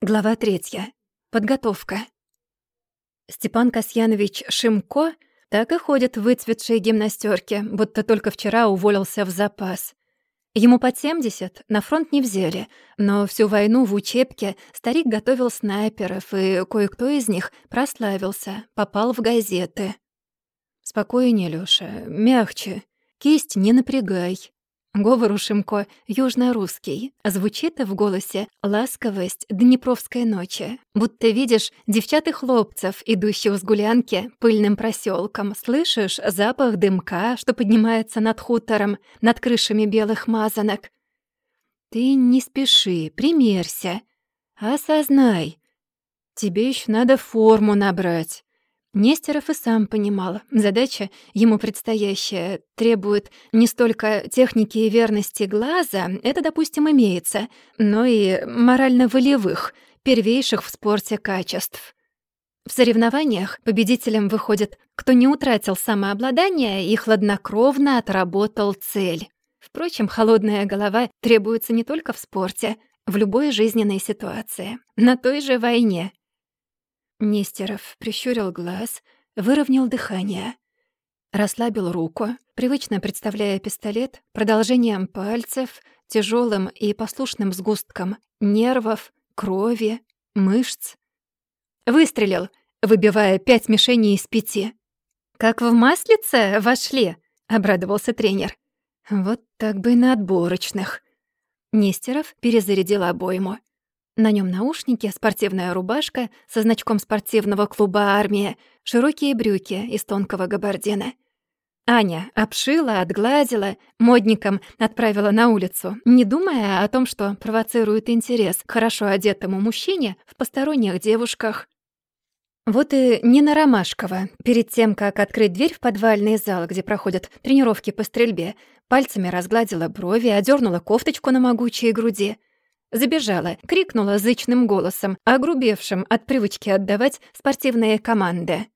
Глава третья. Подготовка. Степан Касьянович Шимко так и ходит в выцветшей гимнастерке, будто только вчера уволился в запас. Ему под 70, на фронт не взяли, но всю войну в учебке старик готовил снайперов, и кое-кто из них прославился, попал в газеты. «Спокойнее, Лёша, мягче, кисть не напрягай», Говор у Шимко южно-русский. Звучит в голосе ласковость днепровской ночи. Будто видишь девчат и хлопцев, идущих с гулянки пыльным проселком. Слышишь запах дымка, что поднимается над хутором, над крышами белых мазанок. Ты не спеши, примерься. Осознай. Тебе еще надо форму набрать. Нестеров и сам понимал, задача ему предстоящая требует не столько техники и верности глаза, это, допустим, имеется, но и морально-волевых, первейших в спорте качеств. В соревнованиях победителем выходит, кто не утратил самообладание и хладнокровно отработал цель. Впрочем, холодная голова требуется не только в спорте, в любой жизненной ситуации. На той же войне Нестеров прищурил глаз, выровнял дыхание. Расслабил руку, привычно представляя пистолет продолжением пальцев, тяжелым и послушным сгустком нервов, крови, мышц. Выстрелил, выбивая пять мишеней из пяти. «Как в маслице вошли?» — обрадовался тренер. «Вот так бы на отборочных». Нестеров перезарядил обойму. На нем наушники, спортивная рубашка со значком спортивного клуба «Армия», широкие брюки из тонкого габардина. Аня обшила, отгладила, модником отправила на улицу, не думая о том, что провоцирует интерес к хорошо одетому мужчине в посторонних девушках. Вот и Нина Ромашкова, перед тем, как открыть дверь в подвальный зал, где проходят тренировки по стрельбе, пальцами разгладила брови, одернула кофточку на могучей груди — Забежала, крикнула зычным голосом, огрубевшим от привычки отдавать спортивные команды.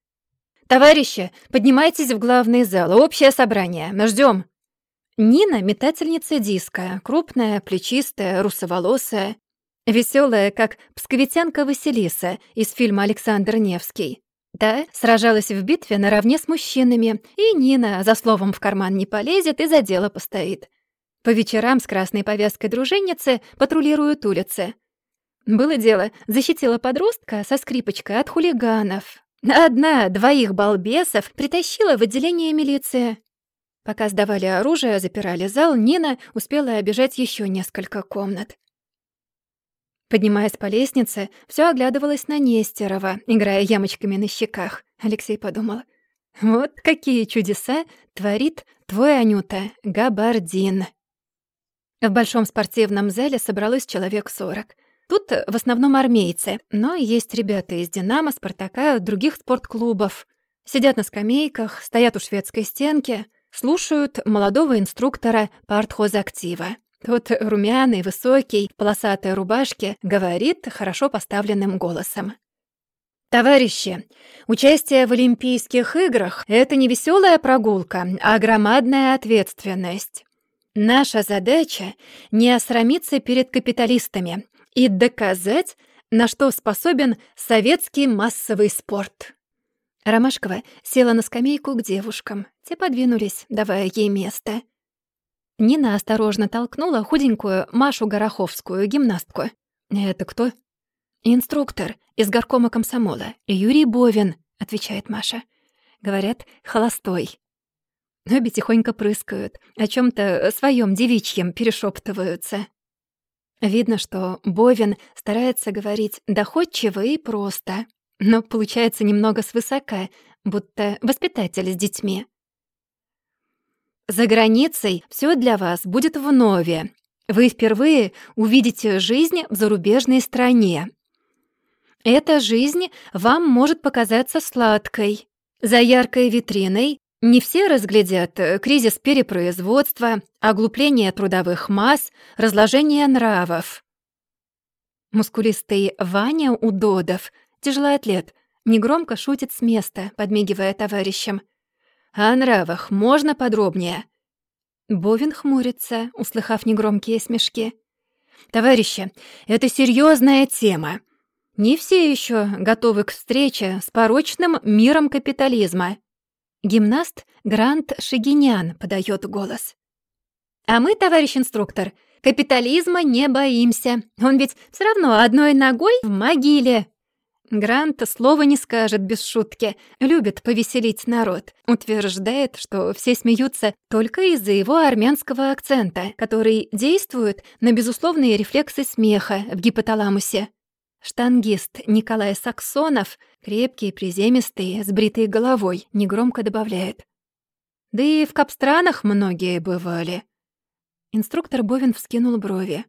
«Товарищи, поднимайтесь в главный зал, общее собрание, ждем. Нина — метательница диска, крупная, плечистая, русоволосая, веселая, как псковитянка Василиса из фильма «Александр Невский». Да, сражалась в битве наравне с мужчинами, и Нина за словом в карман не полезет и за дело постоит. По вечерам с красной повязкой дружинницы патрулируют улицы. Было дело, защитила подростка со скрипочкой от хулиганов. Одна двоих балбесов притащила в отделение милиции. Пока сдавали оружие, запирали зал, Нина успела обижать еще несколько комнат. Поднимаясь по лестнице, все оглядывалось на Нестерова, играя ямочками на щеках. Алексей подумал, вот какие чудеса творит твой Анюта Габардин. В большом спортивном зале собралось человек сорок. Тут в основном армейцы, но есть ребята из «Динамо», «Спартака», других спортклубов. Сидят на скамейках, стоят у шведской стенки, слушают молодого инструктора партхозактива. Тот румяный, высокий, в полосатой рубашке, говорит хорошо поставленным голосом. Товарищи, участие в Олимпийских играх — это не веселая прогулка, а громадная ответственность. Наша задача — не осрамиться перед капиталистами и доказать, на что способен советский массовый спорт. Ромашкова села на скамейку к девушкам. Те подвинулись, давая ей место. Нина осторожно толкнула худенькую Машу Гороховскую, гимнастку. «Это кто?» «Инструктор из горкома комсомола. Юрий Бовин», — отвечает Маша. Говорят, холостой. Обе тихонько прыскают, о чем то своем девичьем перешептываются. Видно, что Бовин старается говорить доходчиво и просто, но получается немного свысока, будто воспитатель с детьми. За границей все для вас будет вновь. Вы впервые увидите жизнь в зарубежной стране. Эта жизнь вам может показаться сладкой. За яркой витриной не все разглядят э, кризис перепроизводства, оглупление трудовых масс, разложение нравов. Мускулистый Ваня Удодов, тяжелоатлет, негромко шутит с места, подмигивая товарищам. «О нравах можно подробнее?» Бовин хмурится, услыхав негромкие смешки. «Товарищи, это серьезная тема. Не все еще готовы к встрече с порочным миром капитализма. Гимнаст Грант Шигинян подает голос. А мы, товарищ инструктор, капитализма не боимся. Он ведь все равно одной ногой в могиле. Грант слова не скажет без шутки, любит повеселить народ. Утверждает, что все смеются только из-за его армянского акцента, который действует на безусловные рефлексы смеха в гипоталамусе. Штангист Николай Саксонов, крепкий, приземистый, с бритой головой, негромко добавляет. Да и в капстранах многие бывали. Инструктор Бовин вскинул брови.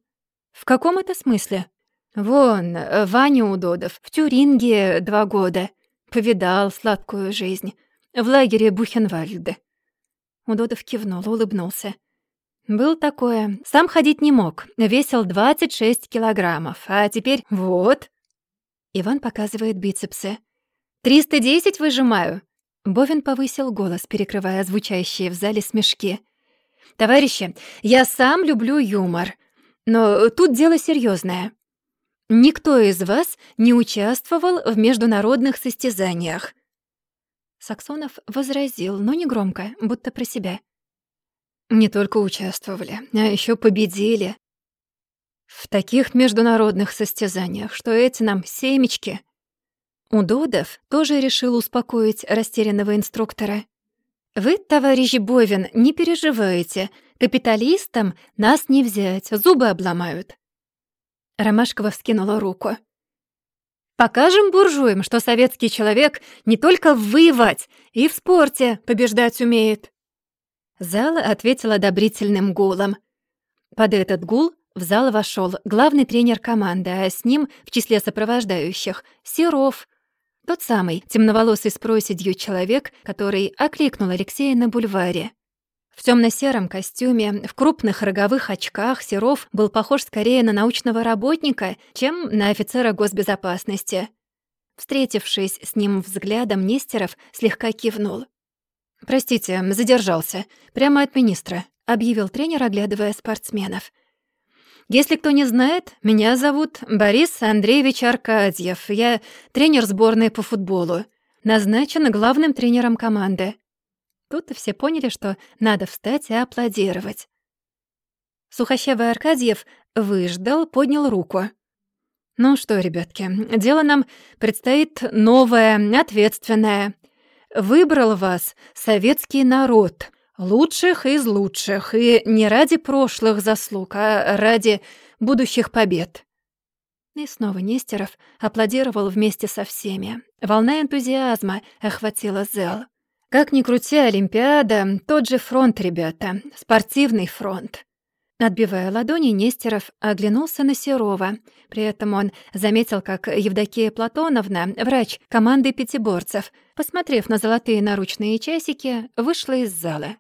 «В каком это смысле?» «Вон, Ваня Удодов, в Тюринге два года. Повидал сладкую жизнь. В лагере Бухенвальде». Удодов кивнул, улыбнулся. «Был такое. Сам ходить не мог. Весил 26 килограммов. А теперь вот...» Иван показывает бицепсы. «310 выжимаю!» Бовин повысил голос, перекрывая звучащие в зале смешки. «Товарищи, я сам люблю юмор. Но тут дело серьезное. Никто из вас не участвовал в международных состязаниях». Саксонов возразил, но не громко, будто про себя. «Не только участвовали, а еще победили. В таких международных состязаниях, что эти нам семечки». Удодов тоже решил успокоить растерянного инструктора. «Вы, товарищ Бовин, не переживайте. Капиталистам нас не взять, зубы обломают». Ромашкова вскинула руку. «Покажем буржуям, что советский человек не только воевать, и в спорте побеждать умеет». Зал ответил одобрительным гулом. Под этот гул в зал вошел главный тренер команды, а с ним, в числе сопровождающих, Серов, тот самый темноволосый с проседью человек, который окликнул Алексея на бульваре. В темно-сером костюме, в крупных роговых очках Серов был похож скорее на научного работника, чем на офицера госбезопасности. Встретившись с ним взглядом, Нестеров слегка кивнул. «Простите, задержался. Прямо от министра», — объявил тренер, оглядывая спортсменов. Если кто не знает, меня зовут Борис Андреевич Аркадьев. Я тренер сборной по футболу. Назначен главным тренером команды. Тут все поняли, что надо встать и аплодировать. Сухощавый Аркадьев выждал, поднял руку. «Ну что, ребятки, дело нам предстоит новое, ответственное. Выбрал вас советский народ, Лучших из лучших, и не ради прошлых заслуг, а ради будущих побед. И снова Нестеров аплодировал вместе со всеми. Волна энтузиазма охватила зал. Как ни крути, Олимпиада — тот же фронт, ребята, спортивный фронт. Отбивая ладони, Нестеров оглянулся на Серова. При этом он заметил, как Евдокия Платоновна, врач команды пятиборцев, посмотрев на золотые наручные часики, вышла из зала.